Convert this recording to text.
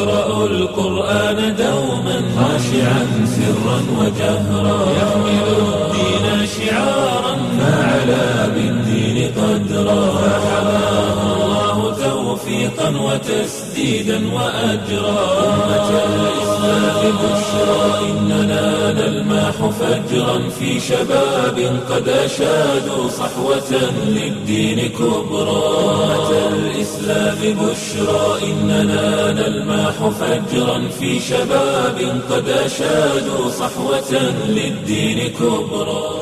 يقرأ القرآن دوما. خاشعا سرا وجهرا. يحمل الدين شعارا. فعلى بالدين قدرا. فحماه الله توفيقا وتسديدا وأجرا. أمة الإسلام بشرى. إننا نلماح فجرا في شباب قد أشادوا صحوة للدين كبرى. أمة الإسلام بشرى إننا نلماح فجرا في شباب قد أشادوا صحوة للدين كبرى.